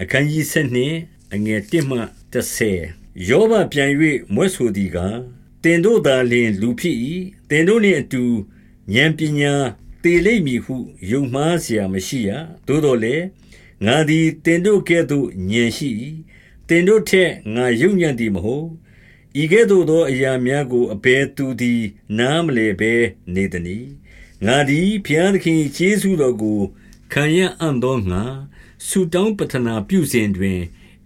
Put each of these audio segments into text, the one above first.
အခန်းကြီး7အငယ်1မှ30ယောဘပြန်၍မွဲ့ဆိုသည်ကားတင်တို့သာလျှင်လူဖြစ်၏တင်တို့နှင့်အတူဉာဏ်ပညာတေလိမ့်မည်ဟုယုံမှားเสียမရှိရသို့တော်လည်းငါသည်တင်တို့ကဲ့သို့ဉာဏ်ရှိ၏တင်တို့ထက်ငါယုံညံ့သည်မဟုတ်ဤကဲ့သို့သောအရာများကိုအဘယ်သူသည် နားမလည်ဘဲနေသနည်းငါသည်ဘုရားသခင်ကျေးဇူးတော်ကိုခံရအံ့သောငါ ဆုတောင်းပတနာပြုစဉ်တွင်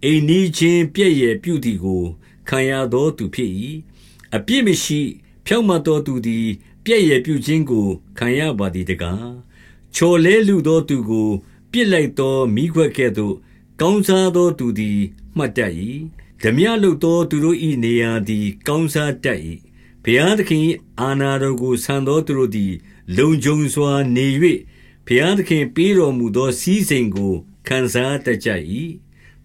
အိမ်နီးချင်းပြည့်ရဲ့ပြုသည်ကို ခံရသောသူဖြစ်၏အပြစ်မရှိ ဖြောင့်မတ်သောသူသည် ပြည့်ရဲ့ပြုခြင်းကို ခံရပါသည်တကားချော်လဲလူသောသူကို ပြစ်လိုက်သောမိခွက်ကဲ့သို့ ကောင်းစားသောသူသည် မှတ်တတ်၏ဓမြလုသောသူတို့၏နေရာသည် ကောင်းစားတတ်၏ဘုရားသခင်အာနာတော်ကိုဆံသောသူတို့သည် လုံခြုံစွာနေ၍ဘုရားသခင်ပေးတော်မူသောစည်းစိမ်ကို ခံစားတတ်ကြ၏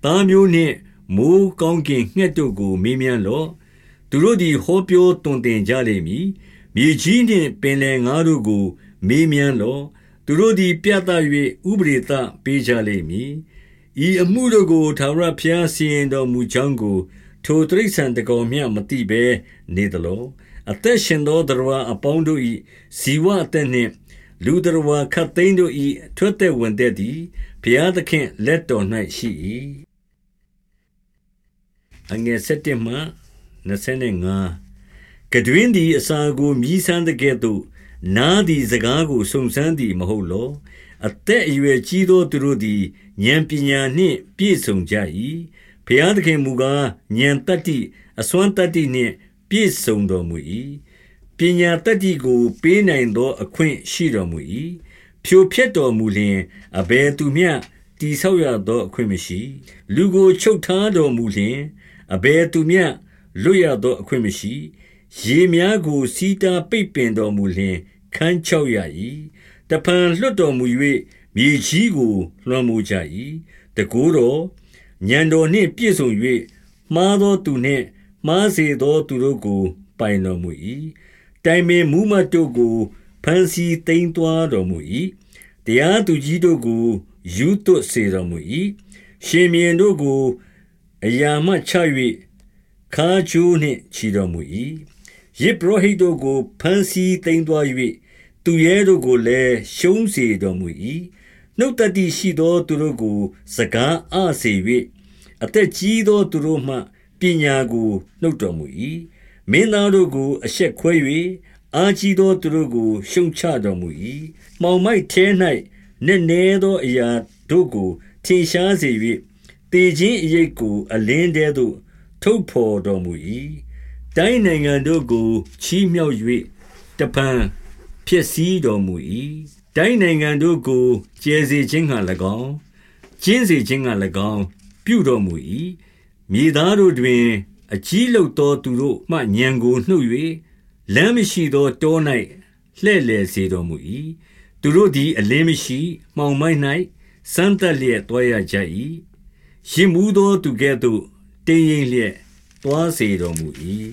သားမျိုးနှင့်မိုးကောင်းကင်ငှက်တို့ကိုမေးမြန်းလော့သူတို့သည်ဟောပြောတွင်တင်ကြလိမ့်မည်မြေကြီးနှင့်ပင်လယ်ငါတို့ကို မေးမြန်းလော့သူတို့သည်ပြသ၍ဥပရိသပေးကြလိမ့်မည်ဤအမှုတို့ကိုသာရဖျားစီရင်တော်မူကြောင်းကိုထိုတရိษံတကောင်မြမတိဘဲနေသလောအသက်ရှင်သောတရားအပေါင်းတို့၏ဇီဝအသက်နှင့်လူတော်ဝါခတ်သိမ်းတို့၏ထွက်သက်ဝင်သက်သည် ဘုရားသခင်လက်တော်၌ရှိ၏အငယ်7မှ25ကတွင်သည်အစာကိုမြည်ဆန်းတဲ့ကဲ့သို့နားသည်စကားကိုစုံစမ်းသည်မဟုတ်လောအသက်အရွယ်ကြီးသောသူတို့သည်ဉာဏ်ပညာနှင့်ပြည့်စုံကြ၏ဘုရားသခင်မူကားဉာဏ်တတ္တိအစွမ်းတတ္တိနှင့်ပြည့်စုံတော်မူ၏ပညာတတ်သည်ကိုပေးနိုင်သောအခွင့်ရှိတော်မူ၏ ဖြိုဖျက်တော်မူလျင်အဘယ်သူမျှတိဆောက်ရသောအခွင့်မရှိလူကိုချုပ်ထားတော်မူလျင်အဘယ်သူမျှလွတ်ရသောအခွင့်မရှိရေများကိုစီးတားပိတ်ပင်တော်မူလျင်ခန်းချောက်ရ၏တဖန်လွတ်တော်မူ၍မြေကြီးကိုလွှမ်းမိုးကြ၏တကိုးတော်ညံတော်နှင့်ပြည့်စုံ၍မှားသောသူနှင့်မှားစေသောသူတို့ကို ပိုင်တော်မူ၏တိုင်ပင်မူးမတ်တို့ကို ဖန်စီသိမ်းသွားတော်မူ၏တရားသူကြီးတို့ကိုယူသွတ်စေတော်မူ၏ရှင်မြင်းတို့ကိုအရာမှချ၍ခါချိုးနှင့်ချီတော်မူ၏ယေဘရဟိတ်တို့ကိုဖန်စီသိမ်းသွား၍သူရဲတို့ကိုလည်းရှုံးစေတော်မူ၏နှုတ်တတိရှိသောသူတို့ကို စကားအစေ၍အသက်ကြီးသောသူတို့မှပညာကိုနှုတ်တော်မူ၏မင်းသားတို့ကိုအဆက်ခွဲ၍ အာကြီးသောသူတို့ကို ရှုံချတော်မူ၏မှောင်မိုက်ထဲ၌နက်နဲသောအရာတို့ကို ထင်ရှားစေ၍တေခြင်းအရေးကို အလင်းတဲသို့ ထုတ်ဖော်တော်မူ၏တိုင်းနိုင်ငံတို့ကိုချီးမြှောက်၍တပံဖြစ်စည်းတော်မူ၏တိုင်းနိုင်ငံတို့ကိုကျဲစေခြင်းက၎င်းကျင်းစေခြင်းက၎င်း ပြုတော်မူ၏မြေသားတို့တွင် အကြီးလုသောသူတို့မှညံကိုနှုတ်၍ လမ်းမရှိသောတော၌လှဲ့လေစေတော်မူ၏သူတို့သည်အလင်းမရှိမှောင်မိုက်၌စမ်းတက်လျက်တွားရကြ၏ရင်မှုသောသူကဲ့သို့တင်းရင်လျက်တွားစေတော်မူ၏